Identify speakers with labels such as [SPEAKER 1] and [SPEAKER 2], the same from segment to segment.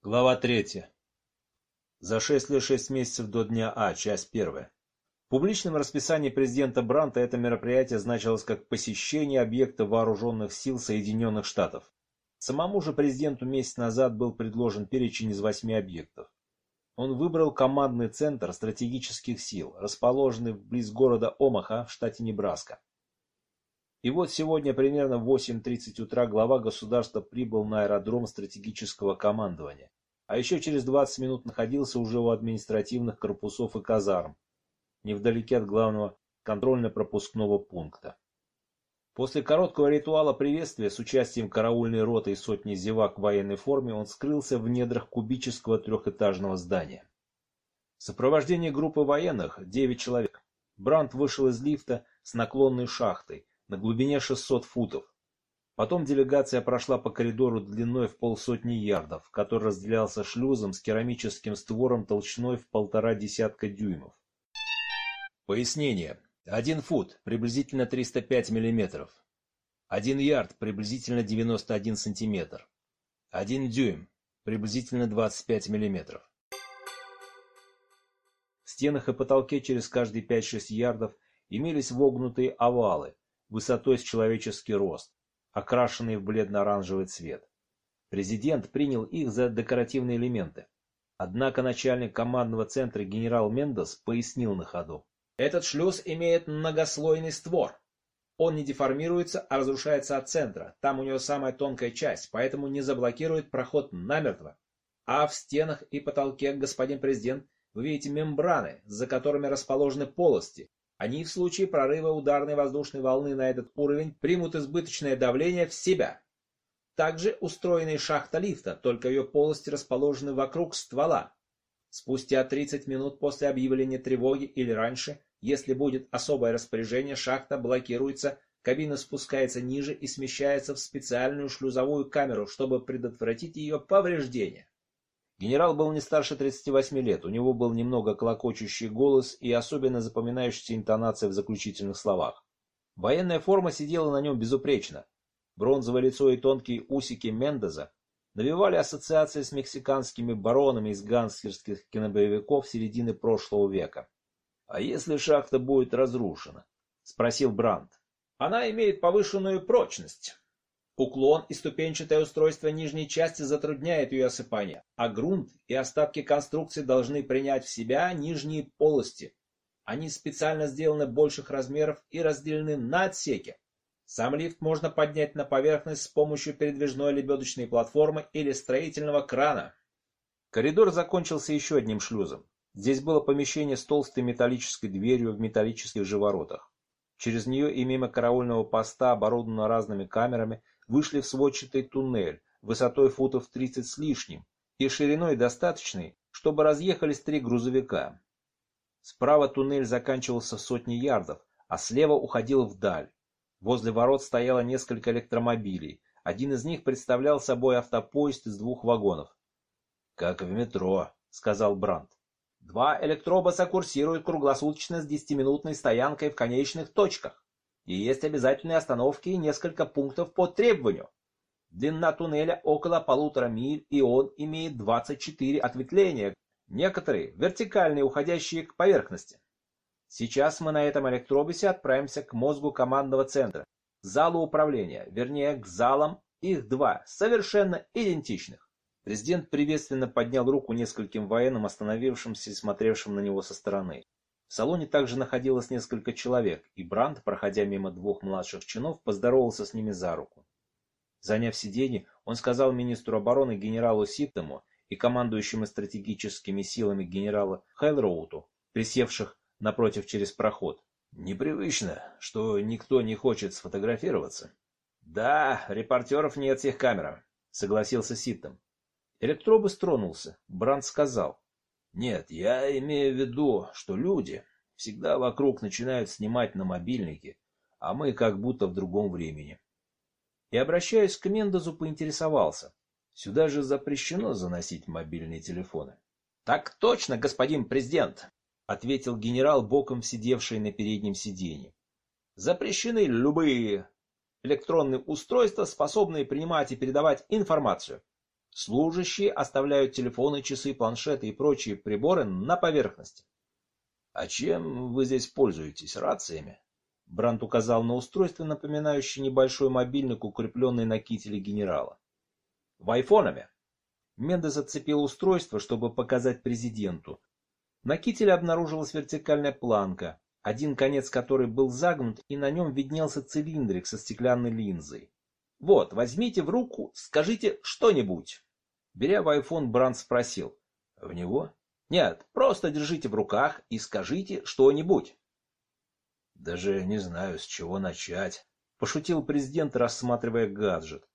[SPEAKER 1] Глава 3. За 6 лет 6 месяцев до дня А, часть 1. В публичном расписании президента Бранта это мероприятие значилось как посещение объекта вооруженных сил Соединенных Штатов. Самому же президенту месяц назад был предложен перечень из восьми объектов. Он выбрал командный центр стратегических сил, расположенный вблизи города Омаха в штате Небраска. И вот сегодня примерно в 8.30 утра глава государства прибыл на аэродром стратегического командования, а еще через 20 минут находился уже у административных корпусов и казарм, невдалеке от главного контрольно-пропускного пункта. После короткого ритуала приветствия с участием караульной роты и сотни зевак в военной форме он скрылся в недрах кубического трехэтажного здания. В сопровождении группы военных, 9 человек, Брандт вышел из лифта с наклонной шахтой, на глубине 600 футов. Потом делегация прошла по коридору длиной в полсотни ярдов, который разделялся шлюзом с керамическим створом толщиной в полтора десятка дюймов. Пояснение. Один фут, приблизительно 305 миллиметров. Один ярд, приблизительно 91 сантиметр. Один дюйм, приблизительно 25 миллиметров. В стенах и потолке через каждые 5-6 ярдов имелись вогнутые овалы, высотой с человеческий рост, окрашенные в бледно-оранжевый цвет. Президент принял их за декоративные элементы. Однако начальник командного центра генерал Мендес пояснил на ходу. Этот шлюз имеет многослойный створ. Он не деформируется, а разрушается от центра. Там у него самая тонкая часть, поэтому не заблокирует проход намертво. А в стенах и потолке, господин президент, вы видите мембраны, за которыми расположены полости, они в случае прорыва ударной воздушной волны на этот уровень примут избыточное давление в себя. Также устроена и шахта лифта, только ее полости расположены вокруг ствола. Спустя 30 минут после объявления тревоги или раньше, если будет особое распоряжение, шахта блокируется, кабина спускается ниже и смещается в специальную шлюзовую камеру, чтобы предотвратить ее повреждение. Генерал был не старше 38 лет, у него был немного клокочущий голос и особенно запоминающаяся интонация в заключительных словах. Военная форма сидела на нем безупречно. Бронзовое лицо и тонкие усики Мендеза навевали ассоциации с мексиканскими баронами из гангстерских кинобоевиков середины прошлого века. «А если шахта будет разрушена?» — спросил Брандт. «Она имеет повышенную прочность», Уклон и ступенчатое устройство нижней части затрудняет ее осыпание, а грунт и остатки конструкции должны принять в себя нижние полости. Они специально сделаны больших размеров и разделены на отсеки. Сам лифт можно поднять на поверхность с помощью передвижной лебедочной платформы или строительного крана. Коридор закончился еще одним шлюзом. Здесь было помещение с толстой металлической дверью в металлических же воротах. Через нее и мимо караульного поста, оборудованного разными камерами, вышли в сводчатый туннель высотой футов 30 с лишним и шириной достаточной, чтобы разъехались три грузовика. Справа туннель заканчивался в сотни ярдов, а слева уходил вдаль. Возле ворот стояло несколько электромобилей. Один из них представлял собой автопоезд из двух вагонов. «Как в метро», — сказал Брандт. «Два электробуса курсируют круглосуточно с десятиминутной стоянкой в конечных точках и есть обязательные остановки и несколько пунктов по требованию. Длина туннеля около полутора миль, и он имеет 24 ответвления, некоторые вертикальные, уходящие к поверхности. Сейчас мы на этом электробусе отправимся к мозгу командного центра, залу управления, вернее, к залам, их два, совершенно идентичных. Президент приветственно поднял руку нескольким военным, остановившимся и смотревшим на него со стороны. В салоне также находилось несколько человек, и Бранд, проходя мимо двух младших чинов, поздоровался с ними за руку. Заняв сиденье, он сказал министру обороны генералу Ситтему и командующему стратегическими силами генерала Хайлроуту, присевших напротив через проход. «Непривычно, что никто не хочет сфотографироваться». «Да, репортеров нет с их камерами», — согласился Ситтем. Электробус тронулся. Бранд сказал. Нет, я имею в виду, что люди всегда вокруг начинают снимать на мобильники, а мы как будто в другом времени. И, обращаясь к Мендозу, поинтересовался. Сюда же запрещено заносить мобильные телефоны. Так точно, господин президент, ответил генерал, боком сидевший на переднем сиденье. Запрещены любые электронные устройства, способные принимать и передавать информацию. Служащие оставляют телефоны, часы, планшеты и прочие приборы на поверхности. «А чем вы здесь пользуетесь? Рациями?» Брант указал на устройство, напоминающее небольшой мобильник, укрепленный на кителе генерала. «Вайфонами!» Мендес отцепил устройство, чтобы показать президенту. На кителе обнаружилась вертикальная планка, один конец которой был загнут, и на нем виднелся цилиндрик со стеклянной линзой. «Вот, возьмите в руку, скажите что-нибудь». Беря в айфон, Бранд спросил. «В него?» «Нет, просто держите в руках и скажите что-нибудь». «Даже не знаю, с чего начать», — пошутил президент, рассматривая гаджет.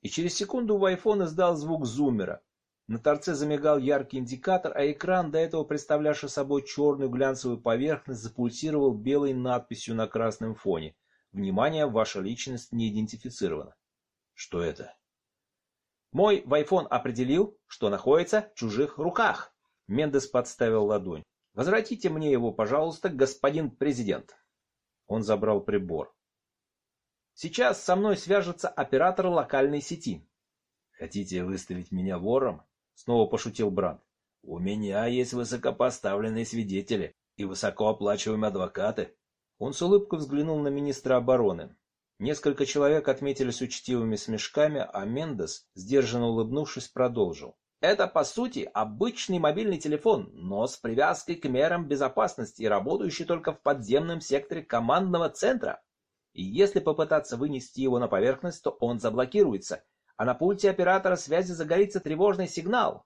[SPEAKER 1] И через секунду в айфон издал звук зуммера. На торце замигал яркий индикатор, а экран, до этого представлявший собой черную глянцевую поверхность, запульсировал белой надписью на красном фоне. Внимание, ваша личность не идентифицирована. Что это? Мой вайфон определил, что находится в чужих руках. Мендес подставил ладонь. Возвратите мне его, пожалуйста, господин президент. Он забрал прибор. Сейчас со мной свяжется оператор локальной сети. Хотите выставить меня вором? Снова пошутил Бранд. У меня есть высокопоставленные свидетели и высокооплачиваемые адвокаты. Он с улыбкой взглянул на министра обороны. Несколько человек отметились учтивыми смешками, а Мендес, сдержанно улыбнувшись, продолжил. Это, по сути, обычный мобильный телефон, но с привязкой к мерам безопасности и работающий только в подземном секторе командного центра. И если попытаться вынести его на поверхность, то он заблокируется, а на пульте оператора связи загорится тревожный сигнал.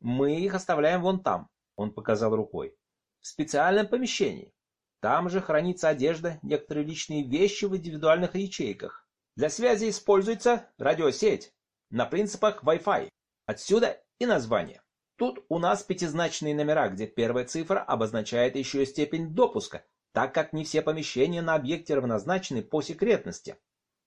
[SPEAKER 1] Мы их оставляем вон там, он показал рукой, в специальном помещении. Там же хранится одежда, некоторые личные вещи в индивидуальных ячейках. Для связи используется радиосеть на принципах Wi-Fi. Отсюда и название. Тут у нас пятизначные номера, где первая цифра обозначает еще степень допуска, так как не все помещения на объекте равнозначены по секретности.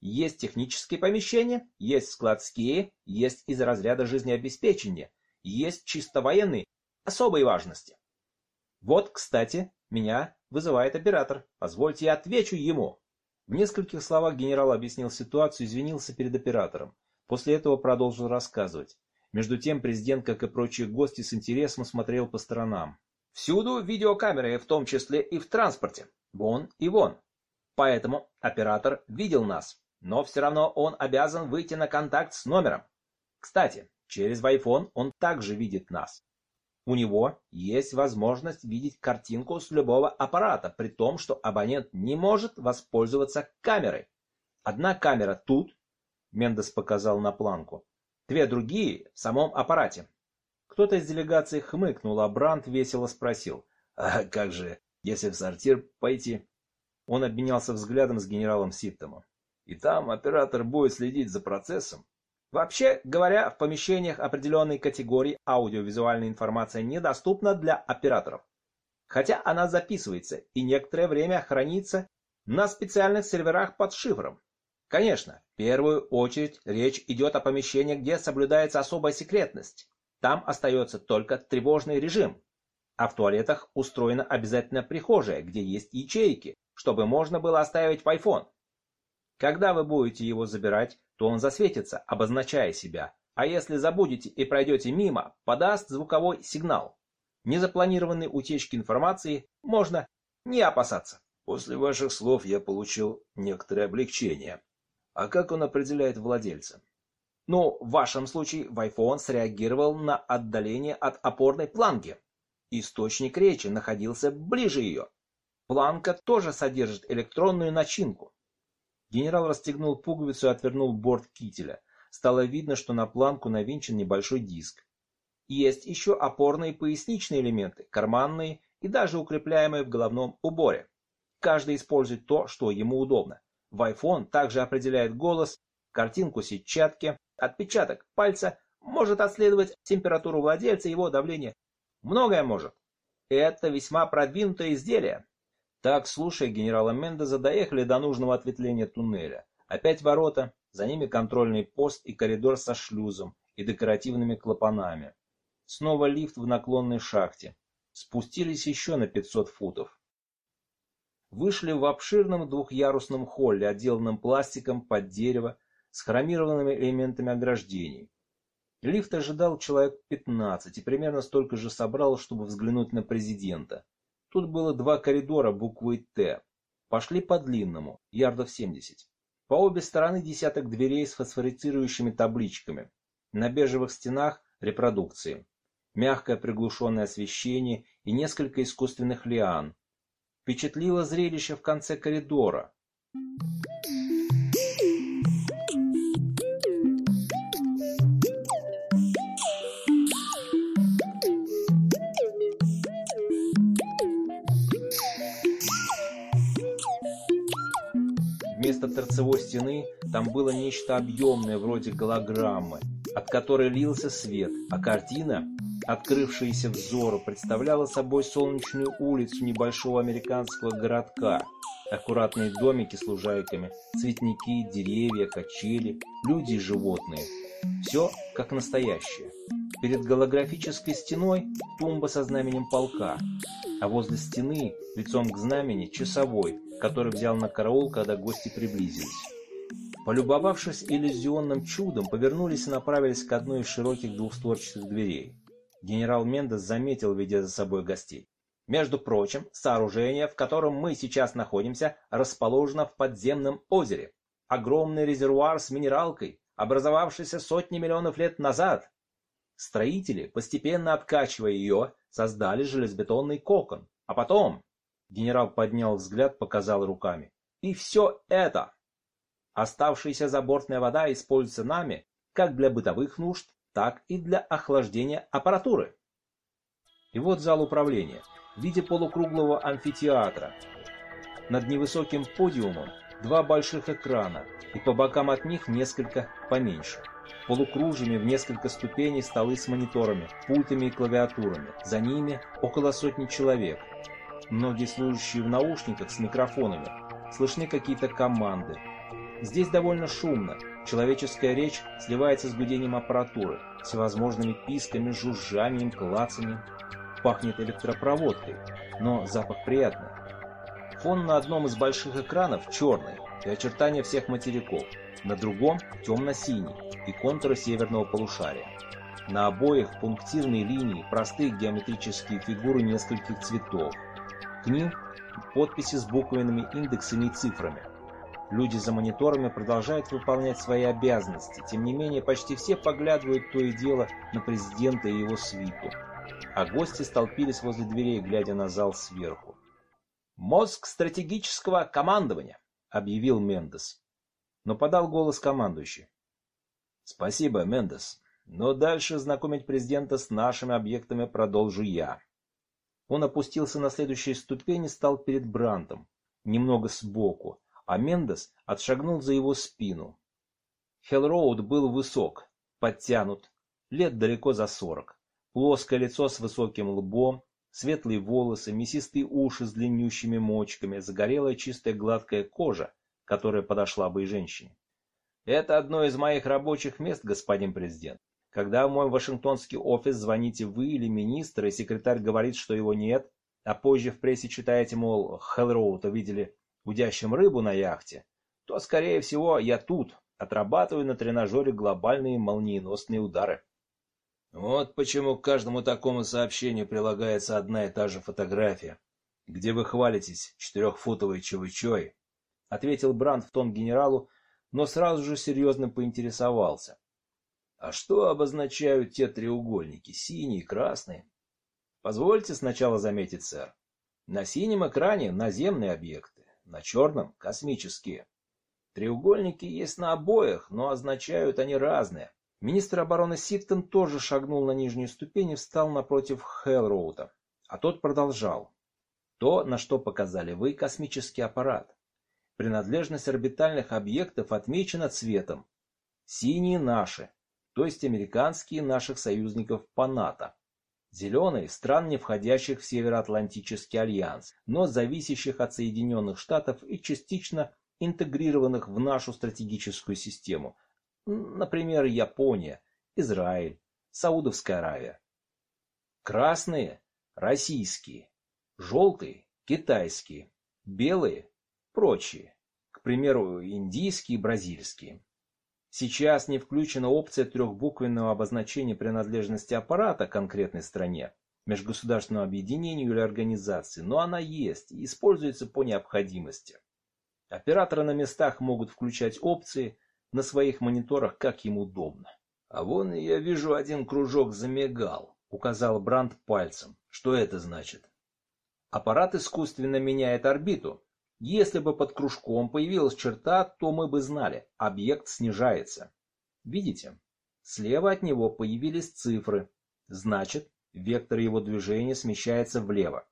[SPEAKER 1] Есть технические помещения, есть складские, есть из разряда жизнеобеспечения, есть чисто военные, особой важности. Вот, кстати, меня вызывает оператор. Позвольте я отвечу ему. В нескольких словах генерал объяснил ситуацию, извинился перед оператором. После этого продолжил рассказывать. Между тем президент, как и прочие гости, с интересом смотрел по сторонам. Всюду видеокамеры, в том числе и в транспорте. Вон и вон. Поэтому оператор видел нас но все равно он обязан выйти на контакт с номером. Кстати, через iPhone он также видит нас. У него есть возможность видеть картинку с любого аппарата, при том, что абонент не может воспользоваться камерой. Одна камера тут, Мендес показал на планку, две другие в самом аппарате. Кто-то из делегации хмыкнул, а Брандт весело спросил, «А как же, если в сортир пойти?» Он обменялся взглядом с генералом Ситтомом и там оператор будет следить за процессом. Вообще говоря, в помещениях определенной категории аудиовизуальная информация недоступна для операторов. Хотя она записывается и некоторое время хранится на специальных серверах под шифром. Конечно, в первую очередь речь идет о помещениях, где соблюдается особая секретность. Там остается только тревожный режим. А в туалетах устроена обязательно прихожая, где есть ячейки, чтобы можно было оставить iPhone. Когда вы будете его забирать, то он засветится, обозначая себя, а если забудете и пройдете мимо, подаст звуковой сигнал. Незапланированной утечки информации можно не опасаться. После ваших слов я получил некоторое облегчение. А как он определяет владельца? Ну, в вашем случае Wi-Fi среагировал на отдаление от опорной планки. Источник речи находился ближе ее. Планка тоже содержит электронную начинку. Генерал расстегнул пуговицу и отвернул борт кителя. Стало видно, что на планку навинчен небольшой диск. Есть еще опорные поясничные элементы, карманные и даже укрепляемые в головном уборе. Каждый использует то, что ему удобно. В iPhone также определяет голос, картинку сетчатки, отпечаток пальца, может отследовать температуру владельца его давление. Многое может. Это весьма продвинутое изделие. Так, слушая генерала Мендеза, доехали до нужного ответвления туннеля. Опять ворота, за ними контрольный пост и коридор со шлюзом и декоративными клапанами. Снова лифт в наклонной шахте. Спустились еще на 500 футов. Вышли в обширном двухъярусном холле, отделанном пластиком под дерево, с хромированными элементами ограждений. Лифт ожидал человек 15 и примерно столько же собрал, чтобы взглянуть на президента. Тут было два коридора буквой «Т». Пошли по длинному, ярдов 70. По обе стороны десяток дверей с фосфорицирующими табличками. На бежевых стенах репродукции. Мягкое приглушенное освещение и несколько искусственных лиан. Впечатлило зрелище в конце коридора. Вместо торцевой стены там было нечто объемное, вроде голограммы, от которой лился свет, а картина, открывшаяся взору, представляла собой солнечную улицу небольшого американского городка. Аккуратные домики с лужайками, цветники, деревья, качели, люди и животные. Все как настоящее. Перед голографической стеной тумба со знаменем полка, а возле стены, лицом к знамени, часовой, который взял на караул, когда гости приблизились. Полюбовавшись иллюзионным чудом, повернулись и направились к одной из широких двухстворчатых дверей. Генерал Мендес заметил, ведя за собой гостей. Между прочим, сооружение, в котором мы сейчас находимся, расположено в подземном озере. Огромный резервуар с минералкой, образовавшийся сотни миллионов лет назад. Строители, постепенно откачивая ее, создали железобетонный кокон, а потом Генерал поднял взгляд, показал руками. И все это! Оставшаяся забортная вода используется нами как для бытовых нужд, так и для охлаждения аппаратуры. И вот зал управления в виде полукруглого амфитеатра. Над невысоким подиумом два больших экрана, и по бокам от них несколько поменьше. Полукружьями в несколько ступеней столы с мониторами, пультами и клавиатурами. За ними около сотни человек, Многие служащие в наушниках с микрофонами. Слышны какие-то команды. Здесь довольно шумно. Человеческая речь сливается с гудением аппаратуры, всевозможными писками, жужжанием, клацанием. Пахнет электропроводкой, но запах приятный. Фон на одном из больших экранов черный и очертания всех материков, на другом темно-синий и контуры северного полушария. На обоих пунктирные линии, простые геометрические фигуры нескольких цветов, к ним подписи с буквенными индексами и цифрами. Люди за мониторами продолжают выполнять свои обязанности, тем не менее почти все поглядывают то и дело на президента и его свиту. А гости столпились возле дверей, глядя на зал сверху. «Мозг стратегического командования», — объявил Мендес. Но подал голос командующий. «Спасибо, Мендес, но дальше знакомить президента с нашими объектами продолжу я. Он опустился на следующие ступени и стал перед Брантом, немного сбоку, а Мендес отшагнул за его спину. Хеллроуд был высок, подтянут, лет далеко за сорок. Плоское лицо с высоким лбом, светлые волосы, мясистые уши с длиннющими мочками, загорелая чистая гладкая кожа, которая подошла бы и женщине. «Это одно из моих рабочих мест, господин президент. Когда в мой вашингтонский офис звоните вы или министр, и секретарь говорит, что его нет, а позже в прессе читаете, мол, Хеллроута видели удящим рыбу на яхте, то, скорее всего, я тут, отрабатываю на тренажере глобальные молниеносные удары. Вот почему к каждому такому сообщению прилагается одна и та же фотография. Где вы хвалитесь четырехфутовой чевычой? Ответил Бранд в тон генералу, но сразу же серьезно поинтересовался. А что обозначают те треугольники, синий и красный? Позвольте сначала заметить, сэр. На синем экране наземные объекты, на черном — космические. Треугольники есть на обоих, но означают они разные. Министр обороны Ситтон тоже шагнул на нижнюю ступень и встал напротив Хеллроута. А тот продолжал. То, на что показали вы, космический аппарат. Принадлежность орбитальных объектов отмечена цветом. Синие наши, то есть американские наших союзников по НАТО. Зеленые – стран, не входящих в Североатлантический альянс, но зависящих от Соединенных Штатов и частично интегрированных в нашу стратегическую систему. Например, Япония, Израиль, Саудовская Аравия. Красные – российские, желтые – китайские, белые – прочие, к примеру, индийские и бразильские. Сейчас не включена опция трехбуквенного обозначения принадлежности аппарата конкретной стране, межгосударственному объединению или организации, но она есть и используется по необходимости. Операторы на местах могут включать опции на своих мониторах, как им удобно. А вон я вижу один кружок замигал, указал Бранд пальцем. Что это значит? Аппарат искусственно меняет орбиту. Если бы под кружком появилась черта, то мы бы знали, объект снижается. Видите? Слева от него появились цифры. Значит, вектор его движения смещается влево.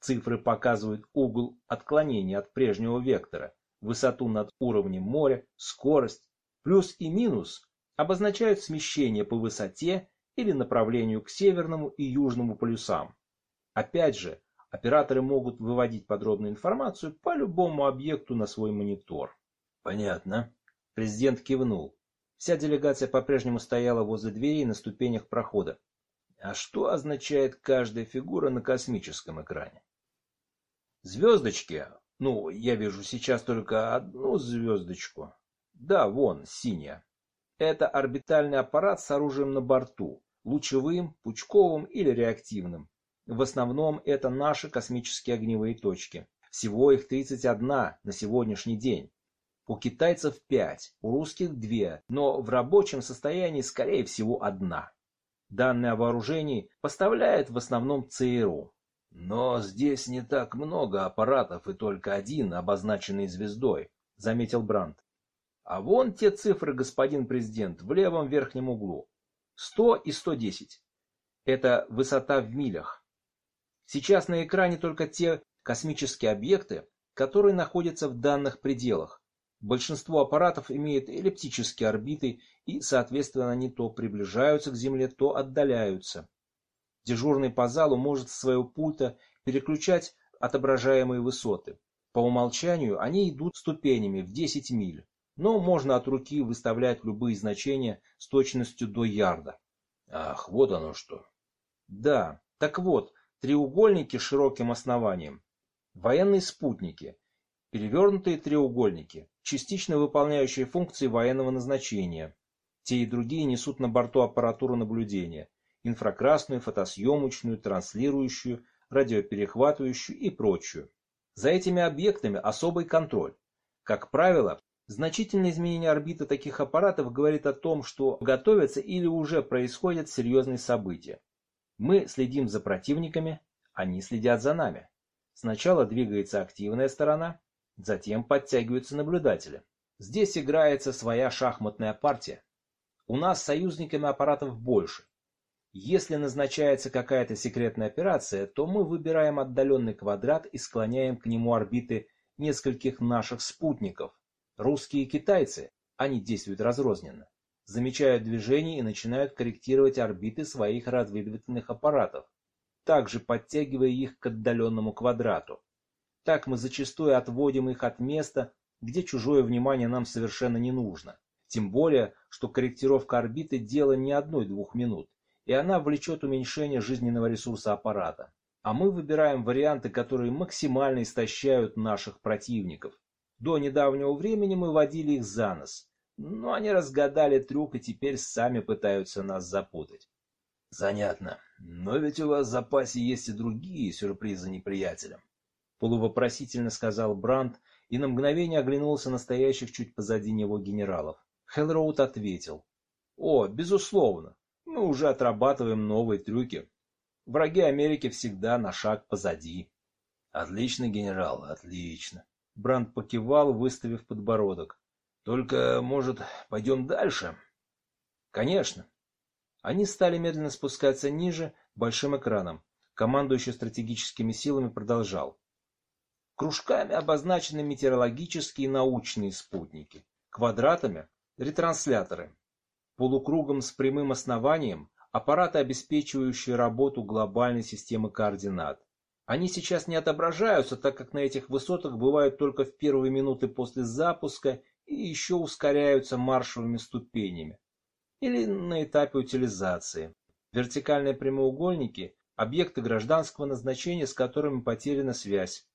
[SPEAKER 1] Цифры показывают угол отклонения от прежнего вектора, высоту над уровнем моря, скорость. Плюс и минус обозначают смещение по высоте или направлению к северному и южному полюсам. Опять же, операторы могут выводить подробную информацию по любому объекту на свой монитор. Понятно. Президент кивнул. Вся делегация по-прежнему стояла возле дверей на ступенях прохода. А что означает каждая фигура на космическом экране? Звездочки. Ну, я вижу сейчас только одну звездочку. Да, вон, синяя. Это орбитальный аппарат с оружием на борту, лучевым, пучковым или реактивным. В основном это наши космические огневые точки. Всего их 31 на сегодняшний день. У китайцев 5, у русских 2, но в рабочем состоянии скорее всего одна. Данное вооружение поставляет в основном ЦРУ. Но здесь не так много аппаратов и только один, обозначенный звездой, заметил Брандт. А вон те цифры, господин президент, в левом верхнем углу. 100 и 110. Это высота в милях. Сейчас на экране только те космические объекты, которые находятся в данных пределах. Большинство аппаратов имеют эллиптические орбиты и, соответственно, они то приближаются к Земле, то отдаляются. Дежурный по залу может со своего пульта переключать отображаемые высоты. По умолчанию они идут ступенями в 10 миль но можно от руки выставлять любые значения с точностью до ярда. Ах, вот оно что. Да, так вот, треугольники с широким основанием, военные спутники, перевернутые треугольники, частично выполняющие функции военного назначения. Те и другие несут на борту аппаратуру наблюдения, инфракрасную, фотосъемочную, транслирующую, радиоперехватывающую и прочую. За этими объектами особый контроль. Как правило, Значительное изменение орбиты таких аппаратов говорит о том, что готовятся или уже происходят серьезные события. Мы следим за противниками, они следят за нами. Сначала двигается активная сторона, затем подтягиваются наблюдатели. Здесь играется своя шахматная партия. У нас союзниками аппаратов больше. Если назначается какая-то секретная операция, то мы выбираем отдаленный квадрат и склоняем к нему орбиты нескольких наших спутников, Русские и китайцы, они действуют разрозненно, замечают движение и начинают корректировать орбиты своих разведывательных аппаратов, также подтягивая их к отдаленному квадрату. Так мы зачастую отводим их от места, где чужое внимание нам совершенно не нужно. Тем более, что корректировка орбиты – дело не одной-двух минут, и она влечет уменьшение жизненного ресурса аппарата. А мы выбираем варианты, которые максимально истощают наших противников. До недавнего времени мы водили их за нос, но они разгадали трюк и теперь сами пытаются нас запутать. Занятно. Но ведь у вас в запасе есть и другие сюрпризы неприятелям. Полувопросительно сказал Брандт и на мгновение оглянулся на стоящих чуть позади него генералов. Хеллроуд ответил. О, безусловно. Мы уже отрабатываем новые трюки. Враги Америки всегда на шаг позади. Отлично, генерал, отлично. Бранд покивал, выставив подбородок. Только, может, пойдем дальше? Конечно. Они стали медленно спускаться ниже, большим экранам. Командующий стратегическими силами продолжал. Кружками обозначены метеорологические и научные спутники. Квадратами – ретрансляторы. Полукругом с прямым основанием – аппараты, обеспечивающие работу глобальной системы координат. Они сейчас не отображаются, так как на этих высотах бывают только в первые минуты после запуска и еще ускоряются маршевыми ступенями. Или на этапе утилизации. Вертикальные прямоугольники – объекты гражданского назначения, с которыми потеряна связь.